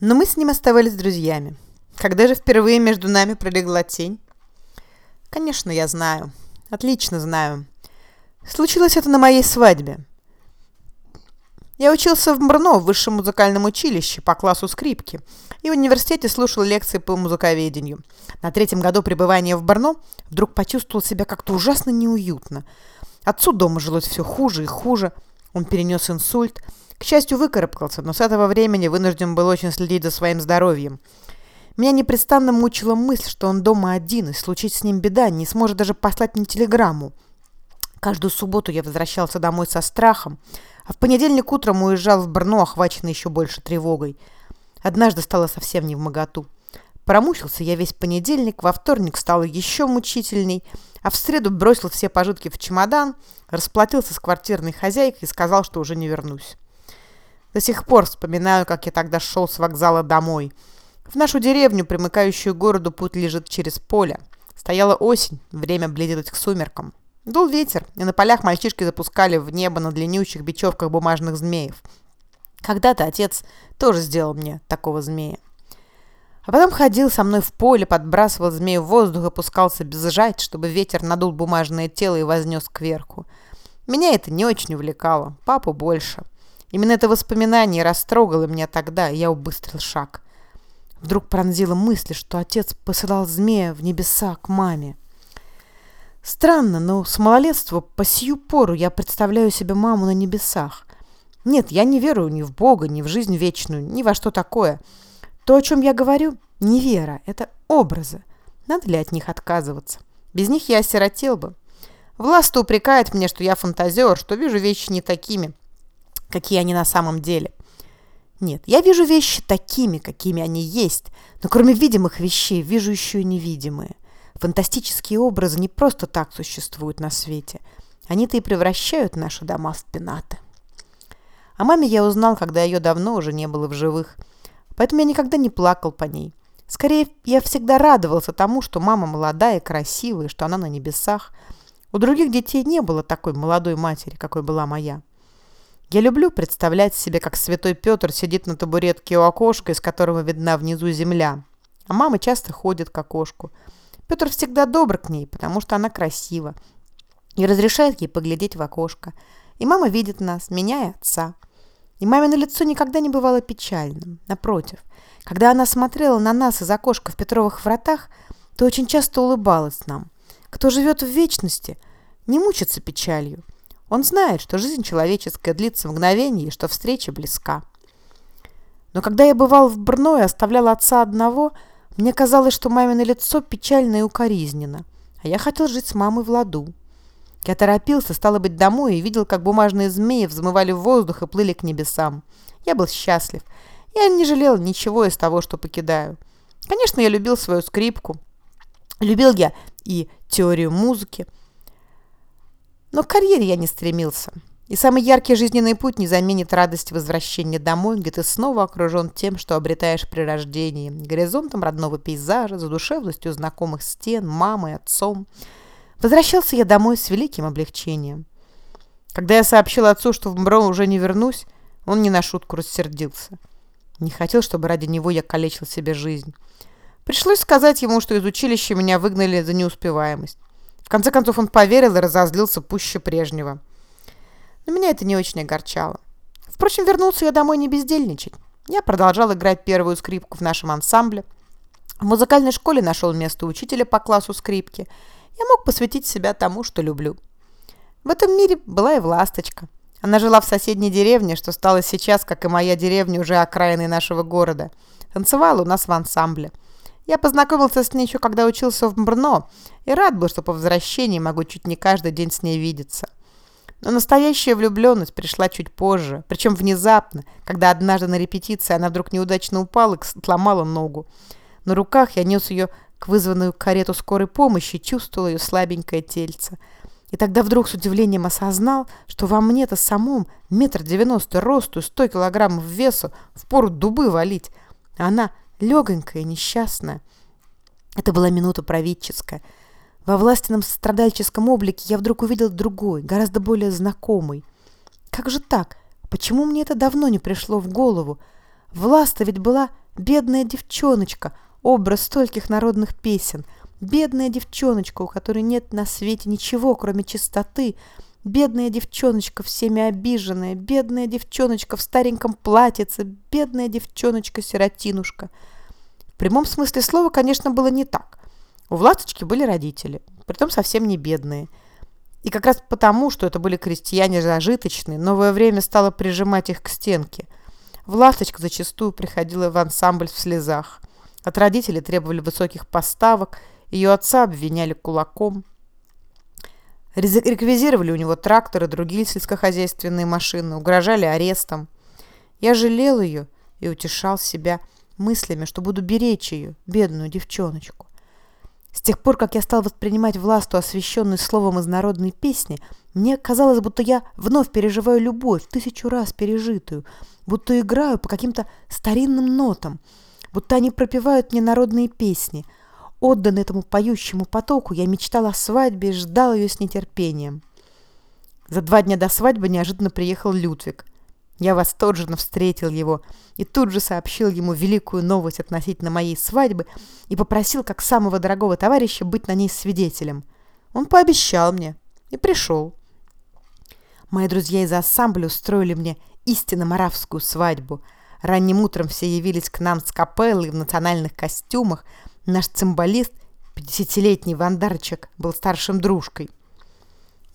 Но мы с ним оставались друзьями. Когда же впервые между нами пролегла тень? Конечно, я знаю. Отлично знаю. Случилось это на моей свадьбе. Я учился в Брно в высшем музыкальном училище по классу скрипки и в университете слушал лекции по музыковедению. На третьем году пребывания в Брно вдруг почувствовал себя как-то ужасно неуютно. Отцу дома жилось все хуже и хуже. Он перенес инсульт – к счастью, выкарабкался, но с этого времени вынужден был очень следить за своим здоровьем. Меня непрестанно мучила мысль, что он дома один, и случить с ним беда, не сможет даже послать мне телеграмму. Каждую субботу я возвращался домой со страхом, а в понедельник утром уезжал в Брно, охваченный еще больше тревогой. Однажды стало совсем не в моготу. Промучился я весь понедельник, во вторник стало еще мучительней, а в среду бросил все пожитки в чемодан, расплатился с квартирной хозяйкой и сказал, что уже не вернусь. До сих пор вспоминаю, как я тогда шел с вокзала домой. В нашу деревню, примыкающую к городу, путь лежит через поле. Стояла осень, время близилось к сумеркам. Дул ветер, и на полях мальчишки запускали в небо на длиннющих бечевках бумажных змеев. Когда-то отец тоже сделал мне такого змея. А потом ходил со мной в поле, подбрасывал змею в воздух и пускался бежать, чтобы ветер надул бумажное тело и вознес кверху. Меня это не очень увлекало, папу больше. Именно это воспоминание растрогало меня тогда, и я убыстрил шаг. Вдруг пронзила мысль, что отец посылал змея в небеса к маме. Странно, но с малолетства по сию пору я представляю себе маму на небесах. Нет, я не верую ни в Бога, ни в жизнь вечную, ни во что такое. То, о чем я говорю, не вера, это образы. Надо ли от них отказываться? Без них я осиротел бы. Власть упрекает мне, что я фантазер, что вижу вещи не такими, какие они на самом деле. Нет, я вижу вещи такими, какими они есть, но кроме видимых вещей вижу еще и невидимые. Фантастические образы не просто так существуют на свете. Они-то и превращают наши дома в пенаты. О маме я узнал, когда ее давно уже не было в живых, поэтому я никогда не плакал по ней. Скорее, я всегда радовался тому, что мама молодая и красивая, что она на небесах. У других детей не было такой молодой матери, какой была моя. Я люблю представлять себе, как святой Петр сидит на табуретке у окошка, из которого видна внизу земля. А мама часто ходит к окошку. Петр всегда добр к ней, потому что она красива. И разрешает ей поглядеть в окошко. И мама видит нас, меня и отца. И мамино лицо никогда не бывало печальным. Напротив, когда она смотрела на нас из окошка в Петровых вратах, то очень часто улыбалась нам. Кто живет в вечности, не мучится печалью. Он знает, что жизнь человеческая длится мгновение и что встреча близка. Но когда я бывал в Брно и оставлял отца одного, мне казалось, что мамино лицо печально и укоризненно, а я хотел жить с мамой в ладу. Я торопился, стало быть, домой и видел, как бумажные змеи взмывали в воздух и плыли к небесам. Я был счастлив. Я не жалел ничего из того, что покидаю. Конечно, я любил свою скрипку. Любил я и теорию музыки, но к карьере я не стремился. И самый яркий жизненный путь не заменит радость возвращения домой, где ты снова окружен тем, что обретаешь при рождении, горизонтом родного пейзажа, задушевностью знакомых стен, мамой, отцом. Возвращался я домой с великим облегчением. Когда я сообщил отцу, что в Мбро уже не вернусь, он не на шутку рассердился. Не хотел, чтобы ради него я калечил себе жизнь. Пришлось сказать ему, что из училища меня выгнали за неуспеваемость. В конце концов он поверил и разозлился пуще прежнего. Но меня это не очень огорчало. Впрочем, вернулся я домой не бездельничать. Я продолжал играть первую скрипку в нашем ансамбле. В музыкальной школе нашел место учителя по классу скрипки. Я мог посвятить себя тому, что люблю. В этом мире была и Власточка. Она жила в соседней деревне, что стало сейчас, как и моя деревня, уже окраиной нашего города. Танцевала у нас в ансамбле. Я познакомился с ней еще когда учился в Брно и рад был, что по возвращении могу чуть не каждый день с ней видеться. Но настоящая влюбленность пришла чуть позже, причем внезапно, когда однажды на репетиции она вдруг неудачно упала и сломала ногу. На руках я нес ее к вызванную карету скорой помощи и чувствовал ее слабенькое тельце. И тогда вдруг с удивлением осознал, что во мне-то самом метр девяносто росту сто килограммов весу впору дубы валить, она легонькая, несчастная. Это была минута праведческая. Во властном страдальческом облике я вдруг увидел другой, гораздо более знакомый. Как же так? Почему мне это давно не пришло в голову? Власта ведь была Бедная девчоночка, образ стольких народных песен. Бедная девчоночка, у которой нет на свете ничего, кроме чистоты. Бедная девчоночка, всеми обиженная. Бедная девчоночка в стареньком платьице. Бедная девчоночка-сиротинушка. В прямом смысле слова, конечно, было не так. У Власточки были родители, притом совсем не бедные. И как раз потому, что это были крестьяне зажиточные, новое время стало прижимать их к стенке. Власточка зачастую приходила в ансамбль в слезах. От родителей требовали высоких поставок, ее отца обвиняли кулаком. Реквизировали у него тракторы, другие сельскохозяйственные машины, угрожали арестом. Я жалел ее и утешал себя мыслями, что буду беречь ее, бедную девчоночку. С тех пор, как я стал воспринимать власту, освященную словом из народной песни, мне казалось, будто я вновь переживаю любовь, тысячу раз пережитую, будто играю по каким-то старинным нотам, будто они пропевают мне народные песни. Отданный этому поющему потоку, я мечтал о свадьбе и ждал ее с нетерпением. За два дня до свадьбы неожиданно приехал Людвиг – я восторженно встретил его и тут же сообщил ему великую новость относительно моей свадьбы и попросил, как самого дорогого товарища, быть на ней свидетелем. Он пообещал мне и пришел. Мои друзья из ассамбля устроили мне истинно маравскую свадьбу. Ранним утром все явились к нам с капеллой в национальных костюмах. Наш цимбалист, 50-летний Вандарчик, был старшим дружкой.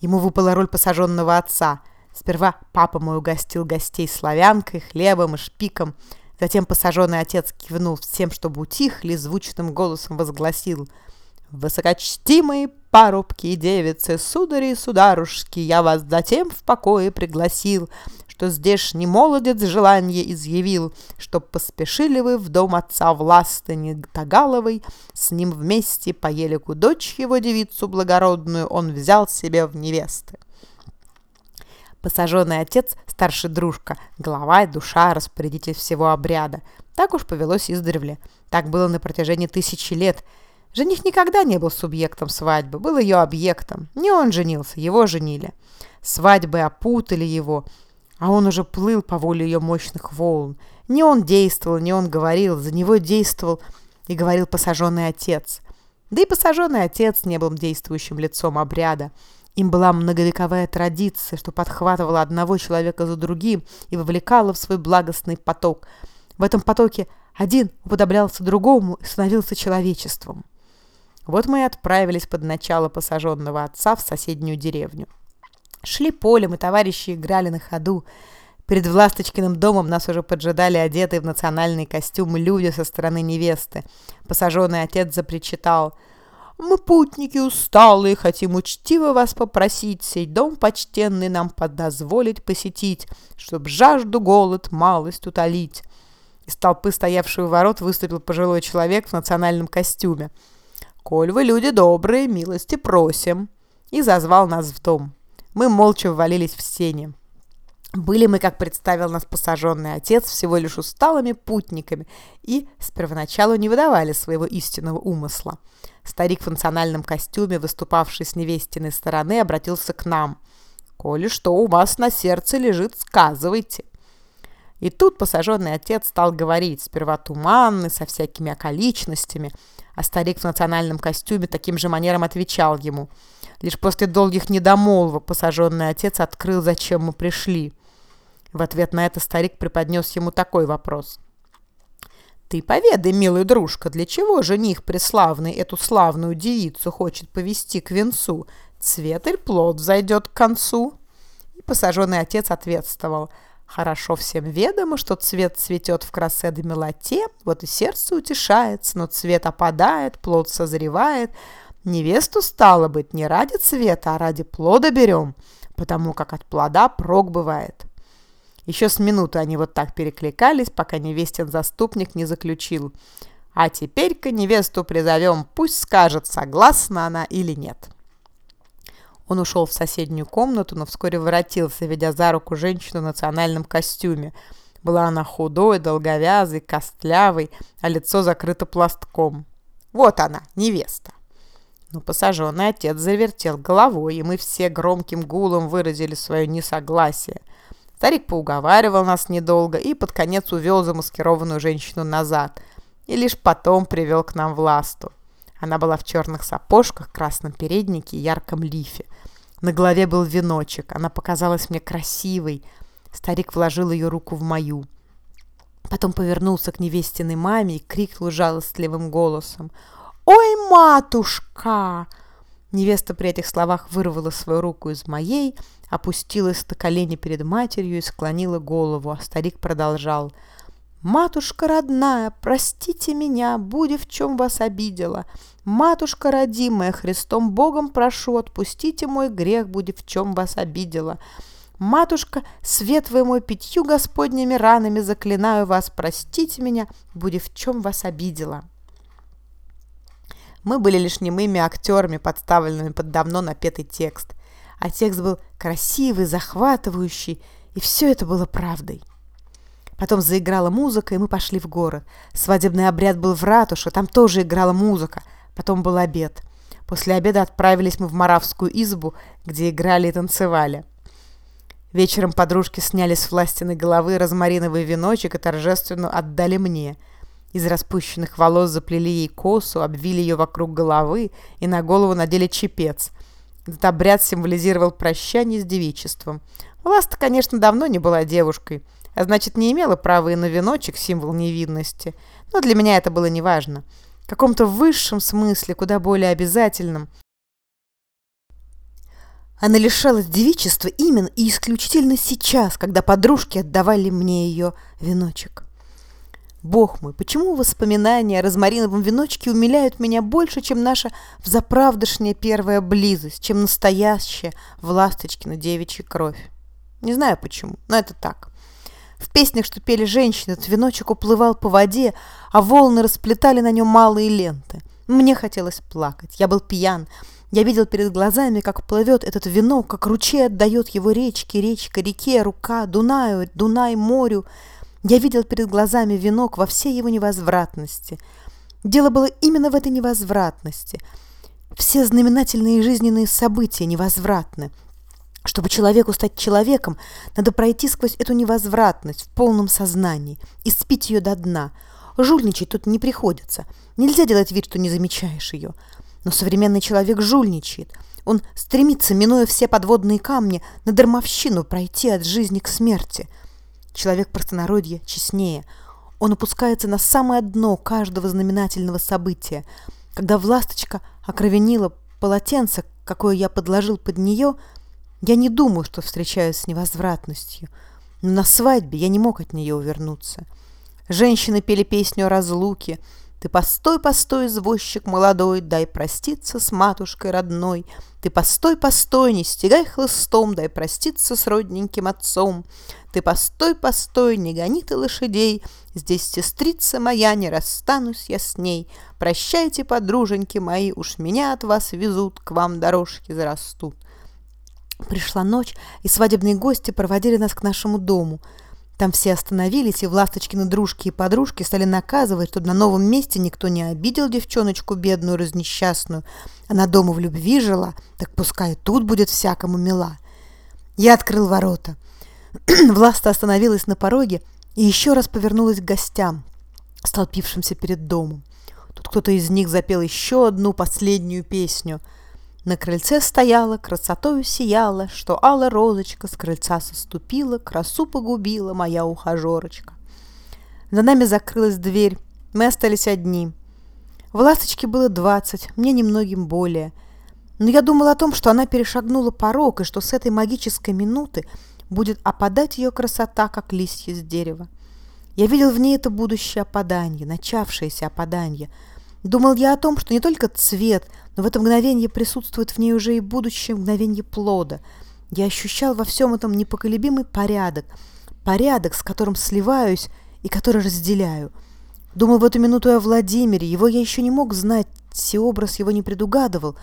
Ему выпала роль посаженного отца – Сперва папа мой угостил гостей славянкой, хлебом и шпиком. Затем посаженный отец кивнул всем, чтобы утихли, звучным голосом возгласил «Высокочтимые парубки и девицы, судари и сударушки, я вас затем в покое пригласил, что здешний молодец желание изъявил, чтоб поспешили вы в дом отца властыни Тагаловой, с ним вместе поели дочь его девицу благородную он взял себе в невесты. Посаженный отец, старший дружка, голова и душа, распорядитель всего обряда. Так уж повелось издревле. Так было на протяжении тысячи лет. Жених никогда не был субъектом свадьбы, был ее объектом. Не он женился, его женили. Свадьбы опутали его, а он уже плыл по воле ее мощных волн. Не он действовал, не он говорил, за него действовал и говорил посаженный отец. Да и посаженный отец не был действующим лицом обряда. Им была многовековая традиция, что подхватывала одного человека за другим и вовлекала в свой благостный поток. В этом потоке один уподоблялся другому и становился человечеством. Вот мы и отправились под начало посаженного отца в соседнюю деревню. Шли полем, и товарищи играли на ходу. Перед Власточкиным домом нас уже поджидали одетые в национальные костюмы люди со стороны невесты. Посаженный отец запричитал – мы, путники усталые, хотим учтиво вас попросить сей дом почтенный нам подозволить посетить, чтоб жажду, голод, малость утолить». Из толпы, стоявшей у ворот, выступил пожилой человек в национальном костюме. «Коль вы люди добрые, милости просим!» И зазвал нас в дом. Мы молча ввалились в сене. Были мы, как представил нас посаженный отец, всего лишь усталыми путниками и с первоначалу не выдавали своего истинного умысла. Старик в национальном костюме, выступавший с невестиной стороны, обратился к нам. «Коли что у вас на сердце лежит, сказывайте». И тут посаженный отец стал говорить, сперва туманный, со всякими околичностями, а старик в национальном костюме таким же манером отвечал ему. Лишь после долгих недомолвок посаженный отец открыл, зачем мы пришли. В ответ на это старик преподнес ему такой вопрос. Ты поведай, милый дружка, для чего жених преславный эту славную девицу хочет повести к венцу? Цвет или плод зайдет к концу? И посаженный отец ответствовал. Хорошо всем ведомо, что цвет цветет в красе до милоте, вот и сердце утешается, но цвет опадает, плод созревает. Невесту, стало быть, не ради цвета, а ради плода берем, потому как от плода прок бывает. Еще с минуты они вот так перекликались, пока невестин заступник не заключил. А теперь-ка невесту призовем, пусть скажет, согласна она или нет. Он ушел в соседнюю комнату, но вскоре воротился, ведя за руку женщину в национальном костюме. Была она худой, долговязой, костлявой, а лицо закрыто пластком. Вот она, невеста. Но посаженный отец завертел головой, и мы все громким гулом выразили свое несогласие – Старик поуговаривал нас недолго и под конец увел замаскированную женщину назад и лишь потом привел к нам власту. Она была в черных сапожках, красном переднике и ярком лифе. На голове был веночек. Она показалась мне красивой. Старик вложил ее руку в мою. Потом повернулся к невестиной маме и крикнул жалостливым голосом. «Ой, матушка!» Невеста при этих словах вырвала свою руку из моей, опустилась на колени перед матерью и склонила голову, а старик продолжал. «Матушка родная, простите меня, будь в чем вас обидела. Матушка родимая, Христом Богом прошу, отпустите мой грех, будь в чем вас обидела. Матушка, свет вы мой пятью господними ранами заклинаю вас, простите меня, будь в чем вас обидела». Мы были лишь немыми актерами, подставленными под давно напетый текст. А текст был красивый, захватывающий, и все это было правдой. Потом заиграла музыка, и мы пошли в город. Свадебный обряд был в ратуше, там тоже играла музыка. Потом был обед. После обеда отправились мы в Моравскую избу, где играли и танцевали. Вечером подружки сняли с властиной головы розмариновый веночек и торжественно отдали мне – из распущенных волос заплели ей косу, обвили ее вокруг головы и на голову надели чепец. Этот обряд символизировал прощание с девичеством. Власта, конечно, давно не была девушкой, а значит, не имела права и на веночек, символ невинности. Но для меня это было неважно. В каком-то высшем смысле, куда более обязательном. Она лишалась девичества именно и исключительно сейчас, когда подружки отдавали мне ее веночек. Бог мой, почему воспоминания о розмариновом веночке умиляют меня больше, чем наша взаправдышняя первая близость, чем настоящая в ласточкина девичья кровь? Не знаю почему, но это так. В песнях, что пели женщины, веночек уплывал по воде, а волны расплетали на нем малые ленты. Мне хотелось плакать, я был пьян. Я видел перед глазами, как плывет этот венок, как ручей отдает его речке, речка, реке, рука, Дунаю, Дунай, морю — я видел перед глазами венок во всей его невозвратности. Дело было именно в этой невозвратности. Все знаменательные жизненные события невозвратны. Чтобы человеку стать человеком, надо пройти сквозь эту невозвратность в полном сознании и спить ее до дна. Жульничать тут не приходится. Нельзя делать вид, что не замечаешь ее. Но современный человек жульничает. Он стремится, минуя все подводные камни, на дармовщину пройти от жизни к смерти – Человек простонародья честнее. Он опускается на самое дно каждого знаменательного события. Когда власточка окровенила полотенце, какое я подложил под нее, я не думаю, что встречаюсь с невозвратностью. Но на свадьбе я не мог от нее увернуться. Женщины пели песню о разлуке — ты постой, постой, извозчик молодой, дай проститься с матушкой родной. Ты постой, постой, не стегай хлыстом, дай проститься с родненьким отцом. Ты постой, постой, не гони ты лошадей, здесь сестрица моя, не расстанусь я с ней. Прощайте, подруженьки мои, уж меня от вас везут, к вам дорожки зарастут. Пришла ночь, и свадебные гости проводили нас к нашему дому — там все остановились, и Власточкины дружки и подружки стали наказывать, чтобы на новом месте никто не обидел девчоночку бедную, разнесчастную. Она дома в любви жила, так пускай тут будет всякому мила. Я открыл ворота. Власта остановилась на пороге и еще раз повернулась к гостям, столпившимся перед домом. Тут кто-то из них запел еще одну последнюю песню — на крыльце стояла, красотою сияла, Что алая розочка с крыльца соступила, Красу погубила моя ухажерочка. За нами закрылась дверь, мы остались одни. В ласточке было двадцать, мне немногим более. Но я думал о том, что она перешагнула порог, и что с этой магической минуты будет опадать ее красота, как листья с дерева. Я видел в ней это будущее опадание, начавшееся опадание — Думал я о том, что не только цвет, но в это мгновение присутствует в ней уже и будущее мгновение плода. Я ощущал во всем этом непоколебимый порядок, порядок, с которым сливаюсь и который разделяю. Думал в эту минуту о Владимире, его я еще не мог знать, образ его не предугадывал.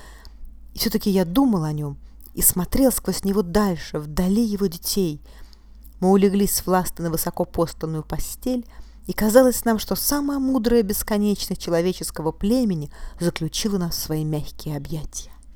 И все-таки я думал о нем и смотрел сквозь него дальше, вдали его детей. Мы улеглись с власты на высоко поставленную постель, и казалось нам, что самая мудрая бесконечность человеческого племени заключила нас в свои мягкие объятия.